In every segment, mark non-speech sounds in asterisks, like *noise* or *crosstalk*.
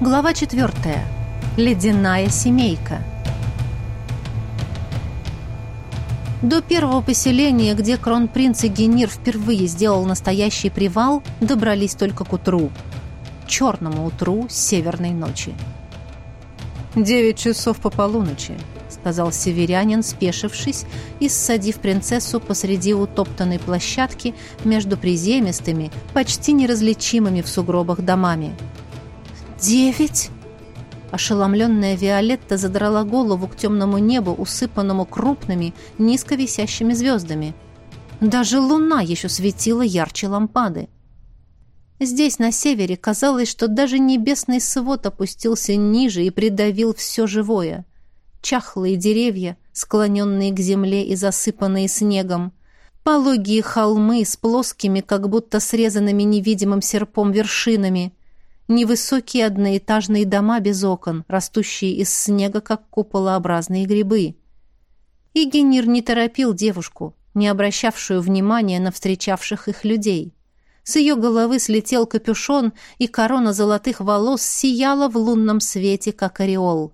Глава четвертая. Ледяная семейка. До первого поселения, где кронпринц и Генир впервые сделал настоящий привал, добрались только к утру. Черному утру северной ночи. «Девять часов по полуночи», — сказал северянин, спешившись и ссадив принцессу посреди утоптанной площадки между приземистыми, почти неразличимыми в сугробах домами. «Девять?» Ошеломленная Виолетта задрала голову к темному небу, усыпанному крупными, низко висящими звездами. Даже луна еще светила ярче лампады. Здесь, на севере, казалось, что даже небесный свод опустился ниже и придавил все живое. Чахлые деревья, склоненные к земле и засыпанные снегом, пологие холмы с плоскими, как будто срезанными невидимым серпом вершинами — невысокие одноэтажные дома без окон, растущие из снега, как куполообразные грибы. И Генир не торопил девушку, не обращавшую внимания на встречавших их людей. С ее головы слетел капюшон, и корона золотых волос сияла в лунном свете, как ореол.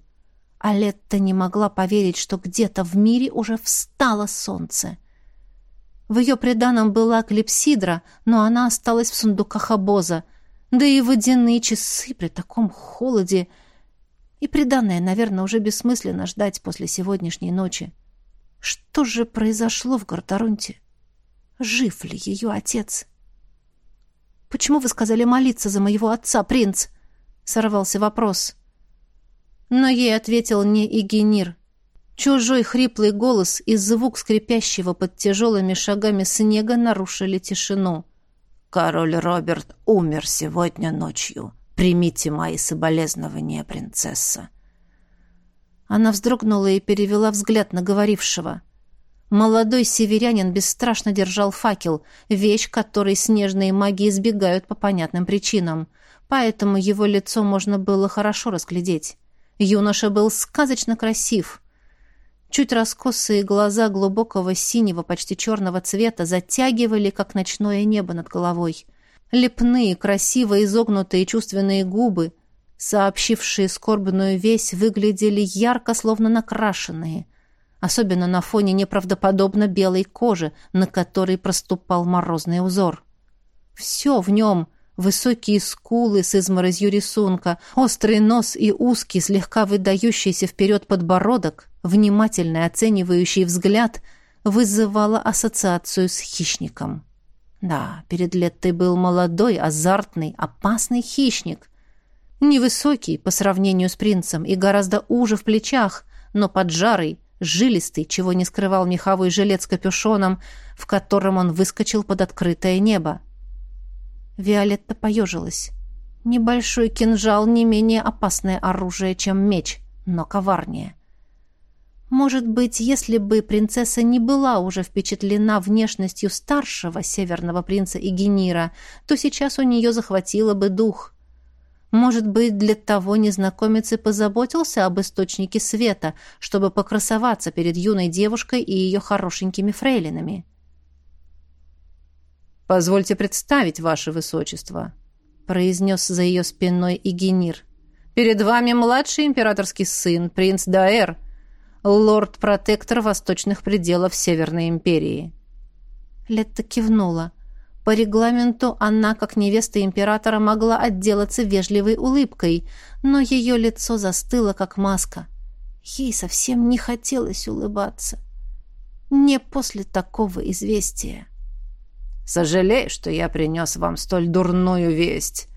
А Летта не могла поверить, что где-то в мире уже встало солнце. В ее приданом была клипсидра, но она осталась в сундуках обоза — да и водяные часы при таком холоде... И приданное, наверное, уже бессмысленно ждать после сегодняшней ночи. Что же произошло в Гортаронте? Жив ли ее отец? «Почему вы сказали молиться за моего отца, принц?» — сорвался вопрос. Но ей ответил не Игенир. Чужой хриплый голос и звук скрипящего под тяжелыми шагами снега нарушили тишину. Король Роберт умер сегодня ночью. Примите мои соболезнования, принцесса. Она вздрогнула и перевела взгляд на говорившего. Молодой северянин бесстрашно держал факел, вещь, которой снежные маги избегают по понятным причинам, поэтому его лицо можно было хорошо разглядеть. Юноша был сказочно красив — Чуть раскосые глаза глубокого синего, почти черного цвета затягивали, как ночное небо над головой. Лепные, красиво изогнутые чувственные губы, сообщившие скорбную весть, выглядели ярко, словно накрашенные, особенно на фоне неправдоподобно белой кожи, на которой проступал морозный узор. Все в нем — Высокие скулы с изморозью рисунка, острый нос и узкий, слегка выдающийся вперед подбородок, внимательный оценивающий взгляд вызывало ассоциацию с хищником. Да, перед Леттой был молодой, азартный, опасный хищник. Невысокий по сравнению с принцем и гораздо уже в плечах, но поджарый, жилистый, чего не скрывал меховой жилет с капюшоном, в котором он выскочил под открытое небо. Виолетта поежилась. Небольшой кинжал не менее опасное оружие, чем меч, но коварнее. Может быть, если бы принцесса не была уже впечатлена внешностью старшего северного принца Игенира, то сейчас у нее захватило бы дух. Может быть, для того незнакомец и позаботился об источнике света, чтобы покрасоваться перед юной девушкой и ее хорошенькими фрейлинами. «Позвольте представить, ваше высочество», — произнес за ее спиной Игенир. «Перед вами младший императорский сын, принц Даэр, лорд-протектор восточных пределов Северной империи». Летта кивнула. По регламенту она, как невеста императора, могла отделаться вежливой улыбкой, но ее лицо застыло, как маска. Ей совсем не хотелось улыбаться. Не после такого известия. Сожалею, что я принес вам столь дурную весть».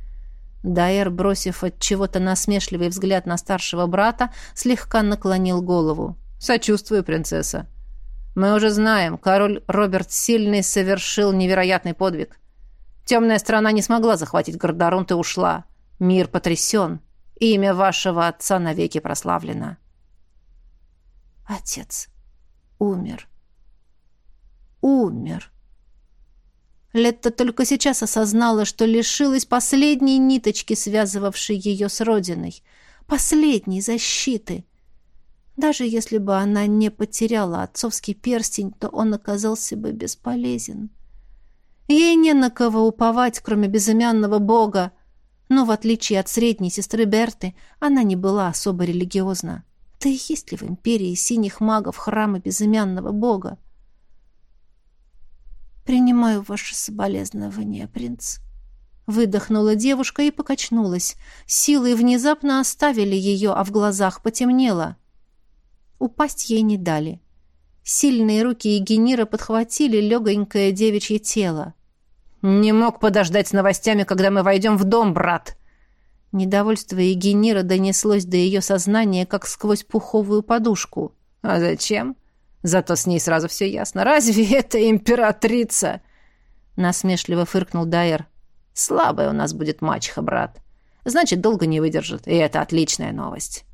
Дайер, бросив от чего-то насмешливый взгляд на старшего брата, слегка наклонил голову. «Сочувствую, принцесса. Мы уже знаем, король Роберт Сильный совершил невероятный подвиг. Темная страна не смогла захватить Гордорунт и ушла. Мир потрясен. Имя вашего отца навеки прославлено». «Отец умер. Умер». Летта только сейчас осознала, что лишилась последней ниточки, связывавшей ее с родиной, последней защиты. Даже если бы она не потеряла отцовский перстень, то он оказался бы бесполезен. Ей не на кого уповать, кроме безымянного бога, Но в отличие от средней сестры Берты, она не была особо религиозна. Да и есть ли в империи синих магов храмы безымянного бога? «Принимаю ваше соболезнование, принц», Выдохнула девушка и покачнулась. Силы внезапно оставили ее, а в глазах потемнело. Упасть ей не дали. Сильные руки Егенира подхватили легонькое девичье тело. «Не мог подождать с новостями, когда мы войдем в дом, брат!» Недовольство Егенира донеслось до ее сознания, как сквозь пуховую подушку. «А зачем? Зато с ней сразу все ясно. Разве *laughs* это императрица?» Насмешливо фыркнул Дайер. Слабая у нас будет мачеха, брат. Значит, долго не выдержит, и это отличная новость.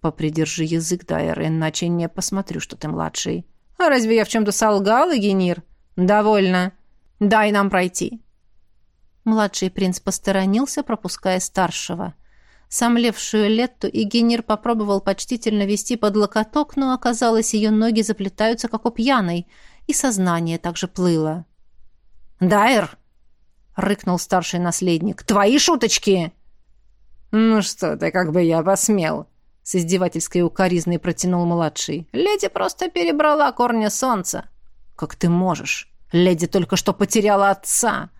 Попридержи язык, Дайер, иначе не посмотрю, что ты младший. А разве я в чем-то солгал, Эгенир? Довольно. Дай нам пройти. Младший принц посторонился, пропуская старшего. Сомлевшую Летту Игенир попробовал почтительно вести под локоток, но оказалось, ее ноги заплетаются, как у пьяной, и сознание также плыло. «Дайер!» — рыкнул старший наследник. «Твои шуточки!» «Ну что ты, как бы я посмел!» С издевательской укоризной протянул младший. «Леди просто перебрала корня солнца». «Как ты можешь? Леди только что потеряла отца!»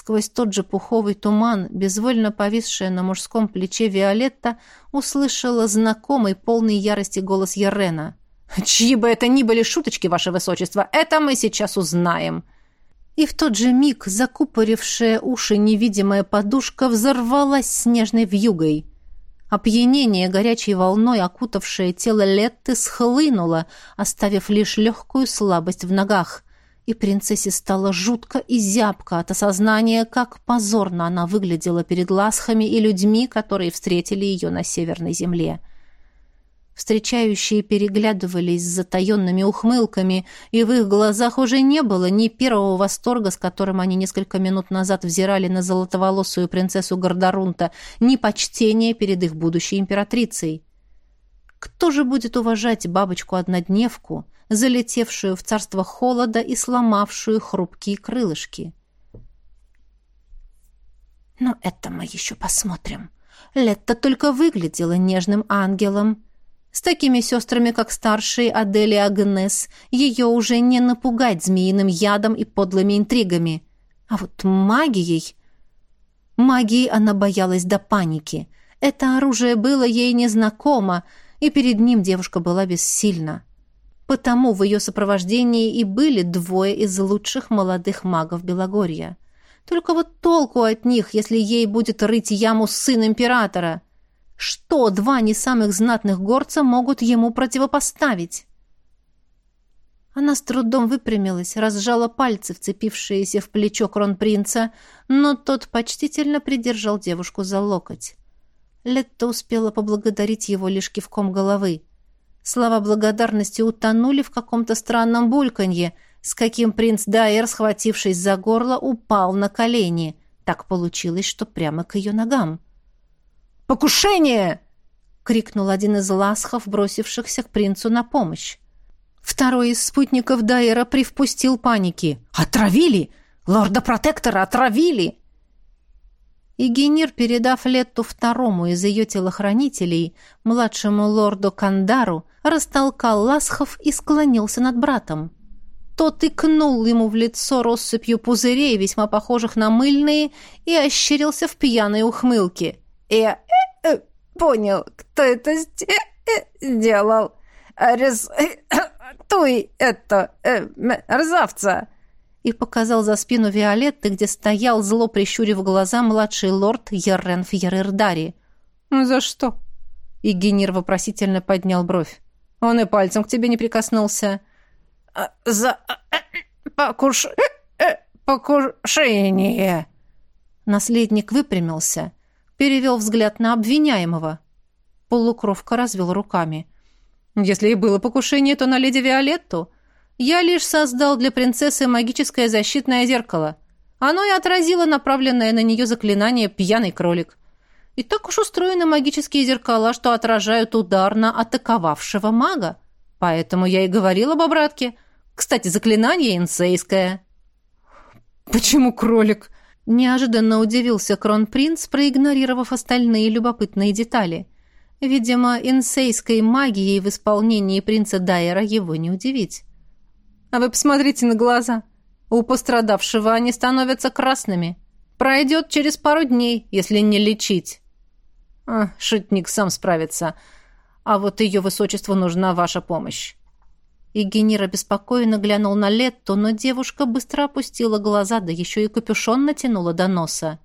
Сквозь тот же пуховый туман, безвольно повисшая на мужском плече Виолетта, услышала знакомый, полный ярости голос Ярена. «Чьи бы это ни были шуточки, ваше высочество, это мы сейчас узнаем!» И в тот же миг закупорившая уши невидимая подушка взорвалась снежной вьюгой. Опьянение горячей волной, окутавшее тело Летты, схлынуло, оставив лишь легкую слабость в ногах. И принцессе стало жутко и зябко от осознания, как позорно она выглядела перед ласхами и людьми, которые встретили ее на северной земле. — Встречающие переглядывались с затаенными ухмылками, и в их глазах уже не было ни первого восторга, с которым они несколько минут назад взирали на золотоволосую принцессу Гордорунта, ни почтения перед их будущей императрицей. Кто же будет уважать бабочку-однодневку, залетевшую в царство холода и сломавшую хрупкие крылышки? Но это мы еще посмотрим. Летта только выглядела нежным ангелом — с такими сестрами, как старшие Адель и Агнес, ее уже не напугать змеиным ядом и подлыми интригами. А вот магией... Магией она боялась до паники. Это оружие было ей незнакомо, и перед ним девушка была бессильна. Потому в ее сопровождении и были двое из лучших молодых магов Белогорья. Только вот толку от них, если ей будет рыть яму сын императора — что два не самых знатных горца могут ему противопоставить? Она с трудом выпрямилась, разжала пальцы, вцепившиеся в плечо кронпринца, но тот почтительно придержал девушку за локоть. Летта успела поблагодарить его лишь кивком головы. Слова благодарности утонули в каком-то странном бульканье, с каким принц Дайер, схватившись за горло, упал на колени. Так получилось, что прямо к ее ногам. Покушение!» — крикнул один из ласхов, бросившихся к принцу на помощь. Второй из спутников Дайера привпустил паники. «Отравили! Лорда-протектора отравили!» И Генир, передав Летту второму из ее телохранителей, младшему лорду Кандару, растолкал ласхов и склонился над братом. Тот икнул ему в лицо россыпью пузырей, весьма похожих на мыльные, и ощерился в пьяной ухмылке. «Э, понял, кто это сделал. Арестуй *coughs* это э, мерзавца!» И показал за спину Виолетты, где стоял, зло прищурив глаза, младший лорд Еррен Фьерердари. «За что?» И Генир вопросительно поднял бровь. «Он и пальцем к тебе не прикоснулся». «А, «За э, покуш... Э, покушение!» Наследник выпрямился перевел взгляд на обвиняемого. Полукровка развел руками. «Если и было покушение, то на леди Виолетту. Я лишь создал для принцессы магическое защитное зеркало. Оно и отразило направленное на нее заклинание «Пьяный кролик». И так уж устроены магические зеркала, что отражают удар на атаковавшего мага. Поэтому я и говорил об обратке. Кстати, заклинание инсейское». «Почему кролик?» Неожиданно удивился кронпринц, проигнорировав остальные любопытные детали. Видимо, инсейской магией в исполнении принца Дайера его не удивить. «А вы посмотрите на глаза. У пострадавшего они становятся красными. Пройдет через пару дней, если не лечить». А, шутник сам справится. А вот ее высочеству нужна ваша помощь. И Генир обеспокоенно глянул на Летту, но девушка быстро опустила глаза, да еще и капюшон натянула до носа.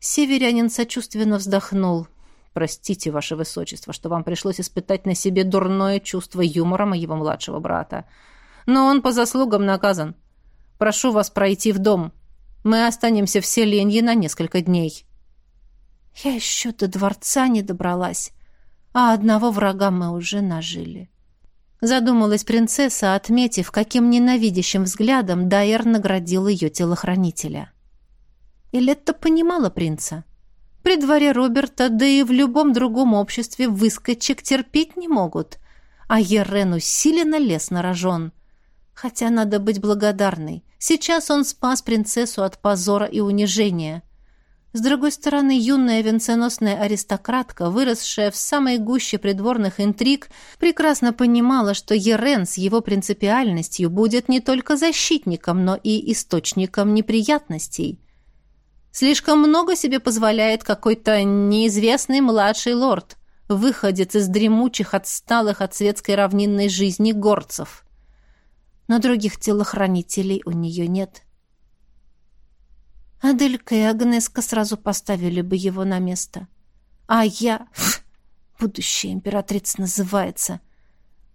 Северянин сочувственно вздохнул. «Простите, ваше высочество, что вам пришлось испытать на себе дурное чувство юмора моего младшего брата. Но он по заслугам наказан. Прошу вас пройти в дом. Мы останемся в селенье на несколько дней». «Я еще до дворца не добралась, а одного врага мы уже нажили». Задумалась принцесса, отметив, каким ненавидящим взглядом Дайер наградил ее телохранителя. И Летта понимала принца. При дворе Роберта, да и в любом другом обществе выскочек терпеть не могут, а Ерен усиленно лез на рожон. Хотя надо быть благодарной. Сейчас он спас принцессу от позора и унижения. С другой стороны, юная венценосная аристократка, выросшая в самой гуще придворных интриг, прекрасно понимала, что Ерен с его принципиальностью будет не только защитником, но и источником неприятностей. Слишком много себе позволяет какой-то неизвестный младший лорд, выходец из дремучих, отсталых от светской равнинной жизни горцев. Но других телохранителей у нее нет. — Аделька и Агнеска сразу поставили бы его на место. А я... Будущая императрица называется.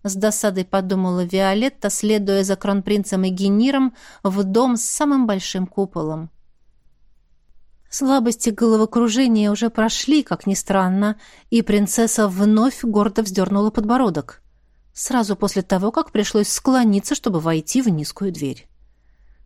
С досадой подумала Виолетта, следуя за кронпринцем и гениром в дом с самым большим куполом. Слабости головокружения уже прошли, как ни странно, и принцесса вновь гордо вздернула подбородок. Сразу после того, как пришлось склониться, чтобы войти в низкую дверь.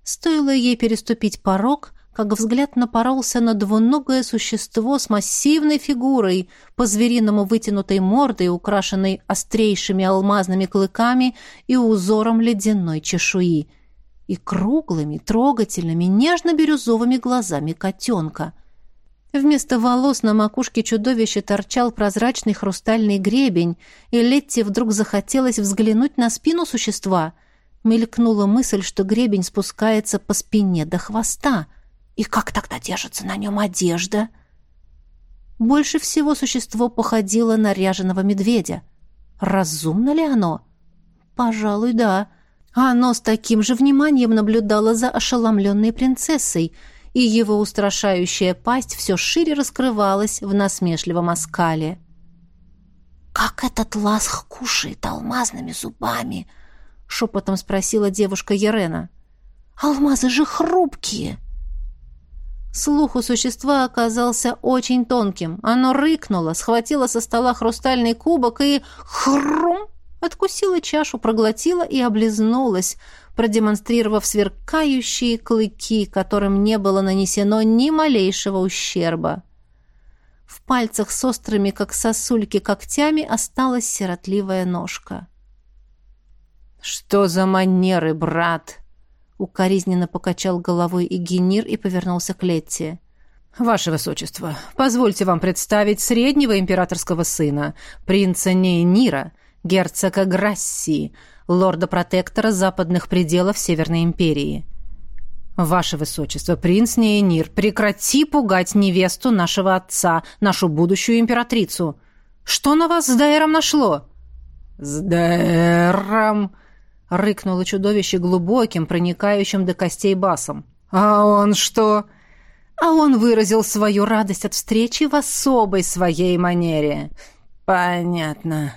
Стоило ей переступить порог, как взгляд напоролся на двуногое существо с массивной фигурой, по-звериному вытянутой мордой, украшенной острейшими алмазными клыками и узором ледяной чешуи, и круглыми, трогательными, нежно-бирюзовыми глазами котенка. Вместо волос на макушке чудовища торчал прозрачный хрустальный гребень, и Летти вдруг захотелось взглянуть на спину существа. Мелькнула мысль, что гребень спускается по спине до хвоста — и как тогда держится на нем одежда? Больше всего существо походило на ряженого медведя. Разумно ли оно? Пожалуй, да. Оно с таким же вниманием наблюдало за ошеломленной принцессой, и его устрашающая пасть все шире раскрывалась в насмешливом оскале. «Как этот ласх кушает алмазными зубами?» — шепотом спросила девушка Ерена. «Алмазы же хрупкие!» Слух у существа оказался очень тонким. Оно рыкнуло, схватило со стола хрустальный кубок и хрум откусило чашу, проглотило и облизнулось, продемонстрировав сверкающие клыки, которым не было нанесено ни малейшего ущерба. В пальцах с острыми, как сосульки, когтями осталась сиротливая ножка. «Что за манеры, брат?» Укоризненно покачал головой Игенир и повернулся к Летти. «Ваше Высочество, позвольте вам представить среднего императорского сына, принца Нейнира, герцога Грассии, лорда-протектора западных пределов Северной империи». «Ваше Высочество, принц Нейнир, прекрати пугать невесту нашего отца, нашу будущую императрицу. Что на вас с Дайером нашло?» «С Дайером...» — рыкнуло чудовище глубоким, проникающим до костей басом. «А он что?» А он выразил свою радость от встречи в особой своей манере. «Понятно».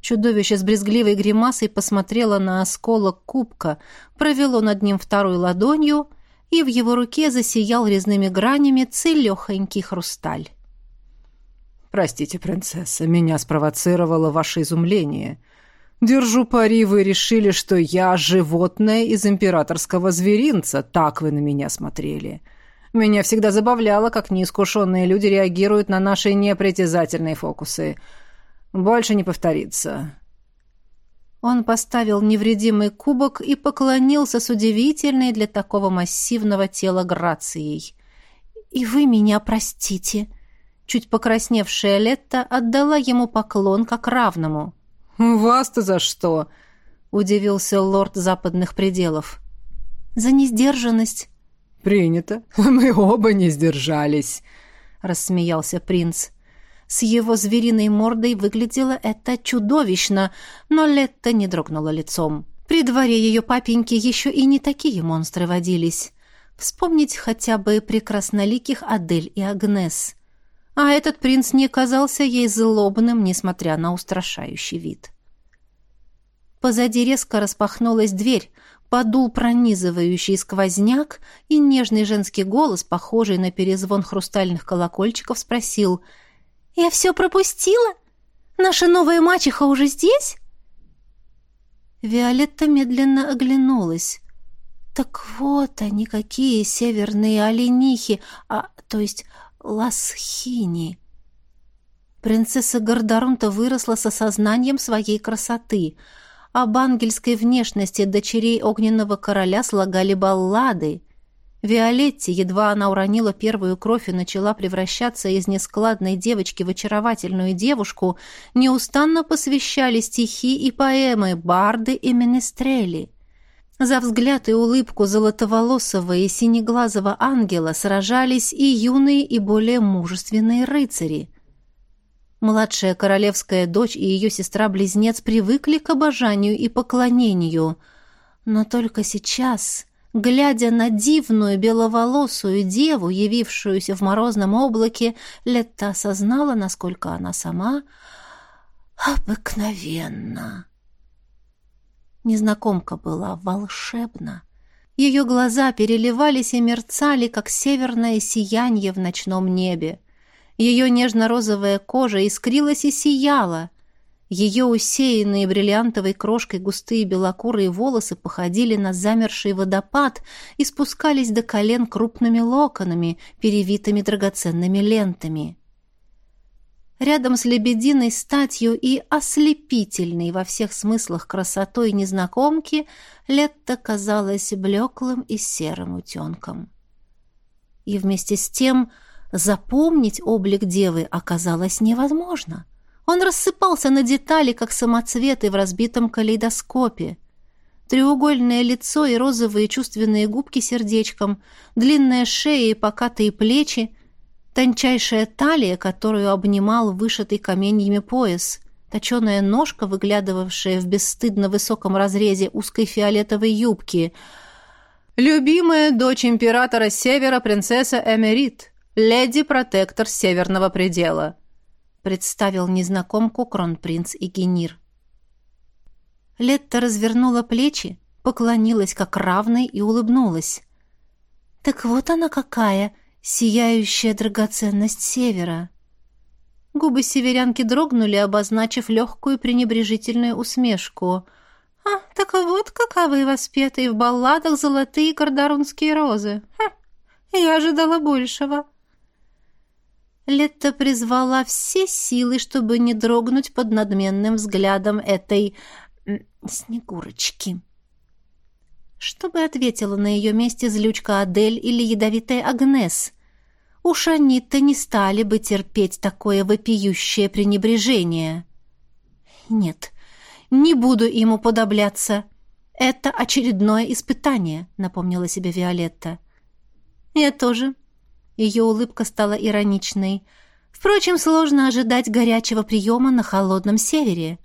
Чудовище с брезгливой гримасой посмотрело на осколок кубка, провело над ним второй ладонью, и в его руке засиял резными гранями целехонький хрусталь. «Простите, принцесса, меня спровоцировало ваше изумление. Держу пари, вы решили, что я животное из императорского зверинца. Так вы на меня смотрели. Меня всегда забавляло, как неискушенные люди реагируют на наши непритязательные фокусы. Больше не повторится. Он поставил невредимый кубок и поклонился с удивительной для такого массивного тела грацией. «И вы меня простите!» Чуть покрасневшая Летта отдала ему поклон как равному. «Вас-то за что?» — удивился лорд западных пределов. «За несдержанность». «Принято. *laughs* Мы оба не сдержались», — рассмеялся принц. С его звериной мордой выглядело это чудовищно, но Летта не дрогнула лицом. При дворе ее папеньки еще и не такие монстры водились. Вспомнить хотя бы прекрасноликих Адель и Агнес. А этот принц не казался ей злобным, несмотря на устрашающий вид. Позади резко распахнулась дверь, подул пронизывающий сквозняк, и нежный женский голос, похожий на перезвон хрустальных колокольчиков, спросил — я все пропустила? Наша новая мачеха уже здесь?» Виолетта медленно оглянулась. «Так вот они какие северные оленихи, а, то есть ласхини». Принцесса Гордарунта выросла с осознанием своей красоты. Об ангельской внешности дочерей огненного короля слагали баллады. Виолетте, едва она уронила первую кровь и начала превращаться из нескладной девочки в очаровательную девушку, неустанно посвящали стихи и поэмы, барды и менестрели. За взгляд и улыбку золотоволосого и синеглазого ангела сражались и юные, и более мужественные рыцари. Младшая королевская дочь и ее сестра-близнец привыкли к обожанию и поклонению, но только сейчас Глядя на дивную беловолосую деву, явившуюся в морозном облаке, Летта осознала, насколько она сама обыкновенна. Незнакомка была волшебна. Ее глаза переливались и мерцали, как северное сияние в ночном небе. Ее нежно-розовая кожа искрилась и сияла. Ее усеянные бриллиантовой крошкой густые белокурые волосы походили на замерший водопад и спускались до колен крупными локонами, перевитыми драгоценными лентами. Рядом с лебединой статью и ослепительной во всех смыслах красотой незнакомки Летта казалась блеклым и серым утенком. И вместе с тем запомнить облик девы оказалось невозможно — он рассыпался на детали, как самоцветы в разбитом калейдоскопе. Треугольное лицо и розовые чувственные губки сердечком, длинная шея и покатые плечи, тончайшая талия, которую обнимал вышитый каменьями пояс, точеная ножка, выглядывавшая в бесстыдно высоком разрезе узкой фиолетовой юбки. «Любимая дочь императора Севера, принцесса Эмерит, леди-протектор Северного предела», представил незнакомку кронпринц Игенир. Летта развернула плечи, поклонилась как равной и улыбнулась. «Так вот она какая, сияющая драгоценность севера!» Губы северянки дрогнули, обозначив легкую пренебрежительную усмешку. «А, так вот каковы воспетые в балладах золотые кардарунские розы! Хм, я ожидала большего!» Летта призвала все силы, чтобы не дрогнуть под надменным взглядом этой... Снегурочки. Что бы ответила на ее месте злючка Адель или ядовитая Агнес? Уж они-то не стали бы терпеть такое вопиющее пренебрежение. Нет, не буду ему подобляться. Это очередное испытание, напомнила себе Виолетта. Я тоже, ее улыбка стала ироничной. Впрочем, сложно ожидать горячего приема на холодном севере.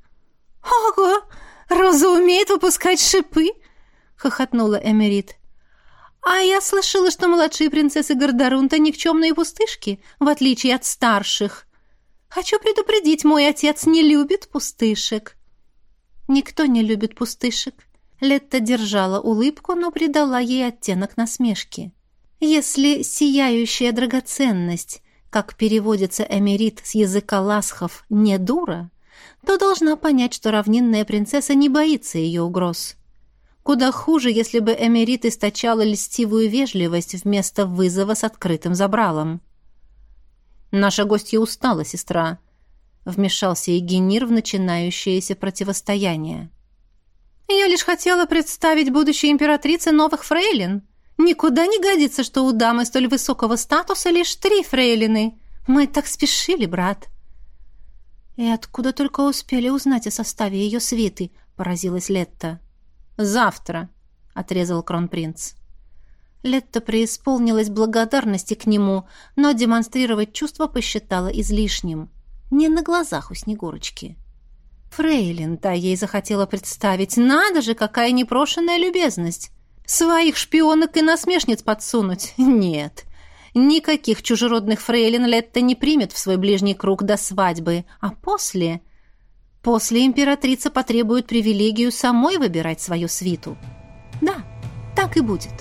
«Ого! Роза умеет выпускать шипы!» — хохотнула Эмерит. «А я слышала, что младшие принцессы Гордорунта никчемные пустышки, в отличие от старших. Хочу предупредить, мой отец не любит пустышек». «Никто не любит пустышек». Летта держала улыбку, но придала ей оттенок насмешки. Если сияющая драгоценность, как переводится эмерит с языка ласхов, не дура, то должна понять, что равнинная принцесса не боится ее угроз. Куда хуже, если бы эмерит источала льстивую вежливость вместо вызова с открытым забралом. «Наша гостья устала, сестра», — вмешался Егенир в начинающееся противостояние. Я лишь хотела представить будущей императрице новых фрейлин. Никуда не годится, что у дамы столь высокого статуса лишь три фрейлины. Мы так спешили, брат. И откуда только успели узнать о составе ее свиты, поразилась Летта. Завтра, отрезал кронпринц. Летта преисполнилась благодарности к нему, но демонстрировать чувства посчитала излишним. Не на глазах у Снегурочки. Фрейлин-то ей захотела представить. Надо же, какая непрошенная любезность. Своих шпионок и насмешниц подсунуть? Нет. Никаких чужеродных фрейлин Летта не примет в свой ближний круг до свадьбы. А после... После императрица потребует привилегию самой выбирать свою свиту. Да, так и будет.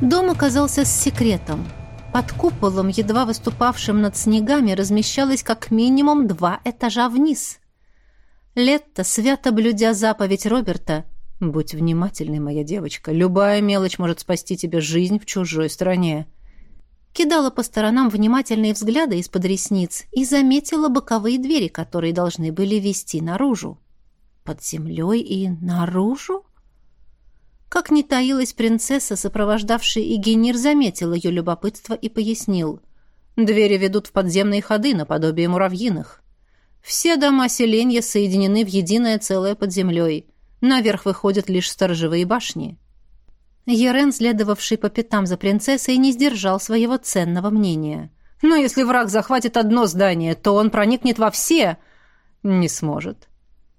Дом оказался с секретом. Под куполом, едва выступавшим над снегами, размещалось как минимум два этажа вниз. Летта, свято блюдя заповедь Роберта, «Будь внимательной, моя девочка, любая мелочь может спасти тебе жизнь в чужой стране», кидала по сторонам внимательные взгляды из-под ресниц и заметила боковые двери, которые должны были вести наружу. Под землей и наружу? Как не таилась принцесса, сопровождавшая Игенир, заметил ее любопытство и пояснил. «Двери ведут в подземные ходы, наподобие муравьиных. Все дома селения соединены в единое целое под землей. Наверх выходят лишь сторожевые башни». Ерен, следовавший по пятам за принцессой, не сдержал своего ценного мнения. «Но если враг захватит одно здание, то он проникнет во все...» «Не сможет.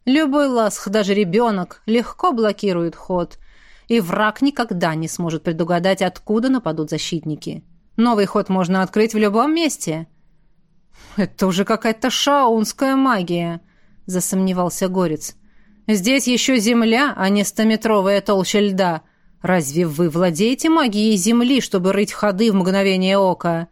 Любой ласх, даже ребенок, легко блокирует ход, и враг никогда не сможет предугадать, откуда нападут защитники. Новый ход можно открыть в любом месте. «Это уже какая-то шаунская магия», — засомневался Горец. «Здесь еще земля, а не стометровая толща льда. Разве вы владеете магией земли, чтобы рыть ходы в мгновение ока?»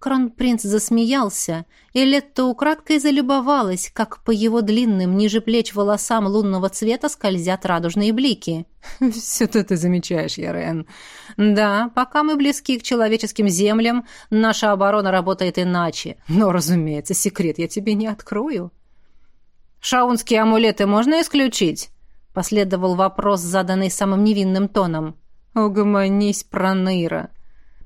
Кронпринц засмеялся, и Летта украдкой залюбовалась, как по его длинным, ниже плеч волосам лунного цвета скользят радужные блики. *laughs* «Все-то ты замечаешь, Ярен. Да, пока мы близки к человеческим землям, наша оборона работает иначе. Но, разумеется, секрет я тебе не открою». «Шаунские амулеты можно исключить?» — последовал вопрос, заданный самым невинным тоном. «Угомонись, Проныра!»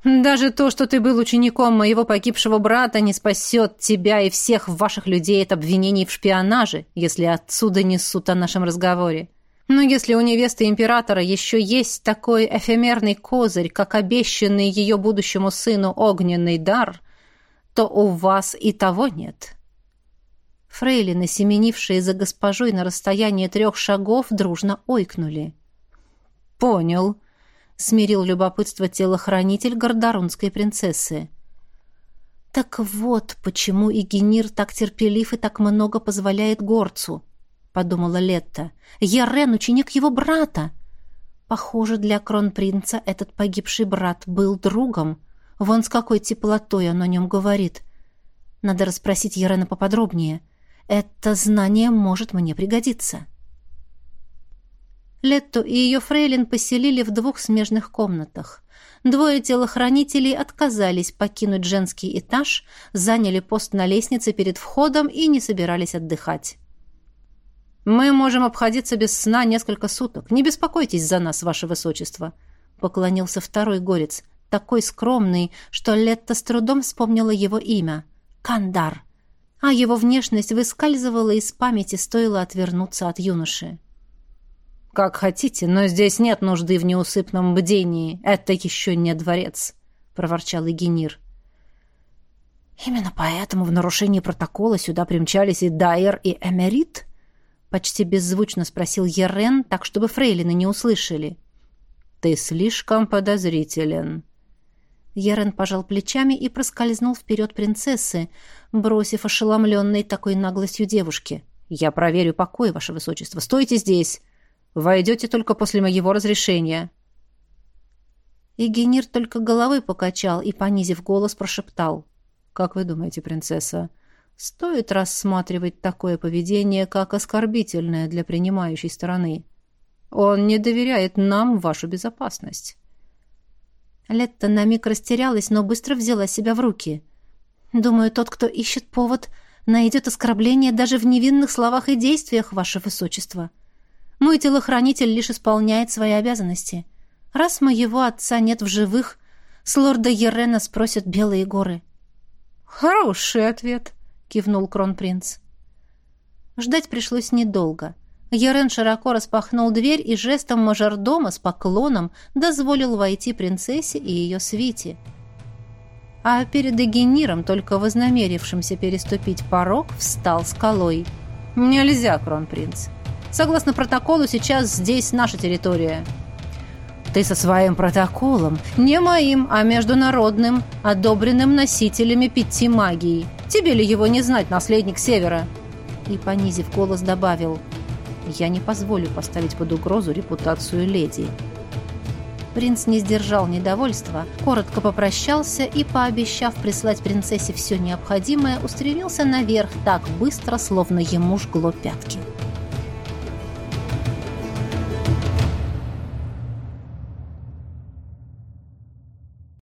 Даже то, что ты был учеником моего погибшего брата, не спасет тебя и всех ваших людей от обвинений в шпионаже, если отсюда несут о нашем разговоре. Но если у невесты императора еще есть такой эфемерный козырь, как обещанный ее будущему сыну огненный дар, то у вас и того нет». Фрейлины, семенившие за госпожой на расстоянии трех шагов, дружно ойкнули. «Понял», — смирил любопытство телохранитель гордарунской принцессы. «Так вот, почему Игенир так терпелив и так много позволяет горцу», — подумала Летта. «Ярен — ученик его брата. Похоже, для кронпринца этот погибший брат был другом. Вон с какой теплотой он о нем говорит. Надо расспросить Ярена поподробнее. Это знание может мне пригодиться». Летту и ее фрейлин поселили в двух смежных комнатах. Двое телохранителей отказались покинуть женский этаж, заняли пост на лестнице перед входом и не собирались отдыхать. «Мы можем обходиться без сна несколько суток. Не беспокойтесь за нас, ваше высочество», — поклонился второй горец, такой скромный, что Летта с трудом вспомнила его имя — Кандар. А его внешность выскальзывала из памяти, стоило отвернуться от юноши. «Как хотите, но здесь нет нужды в неусыпном бдении. Это еще не дворец», — проворчал Игенир. «Именно поэтому в нарушении протокола сюда примчались и Дайер, и Эмерит?» Почти беззвучно спросил Ерен, так, чтобы фрейлины не услышали. «Ты слишком подозрителен». Ерен пожал плечами и проскользнул вперед принцессы, бросив ошеломленной такой наглостью девушке. «Я проверю покой, ваше высочество. Стойте здесь!» Войдете только после моего разрешения». Игенир только головой покачал и, понизив голос, прошептал. «Как вы думаете, принцесса, стоит рассматривать такое поведение как оскорбительное для принимающей стороны? Он не доверяет нам вашу безопасность». Летта на миг растерялась, но быстро взяла себя в руки. Думаю, тот, кто ищет повод, найдет оскорбление даже в невинных словах и действиях, ваше высочество. Мой телохранитель лишь исполняет свои обязанности. Раз моего отца нет в живых, с лорда Ерена спросят Белые горы». «Хороший ответ», — кивнул кронпринц. Ждать пришлось недолго. Ерен широко распахнул дверь и жестом мажордома с поклоном дозволил войти принцессе и ее свите. А перед Эгениром, только вознамерившимся переступить порог, встал скалой. «Нельзя, кронпринц. Согласно протоколу, сейчас здесь наша территория». «Ты со своим протоколом, не моим, а международным, одобренным носителями пяти магий. Тебе ли его не знать, наследник Севера?» И, понизив голос, добавил – я не позволю поставить под угрозу репутацию леди. Принц не сдержал недовольства, коротко попрощался и, пообещав прислать принцессе все необходимое, устремился наверх так быстро, словно ему жгло пятки.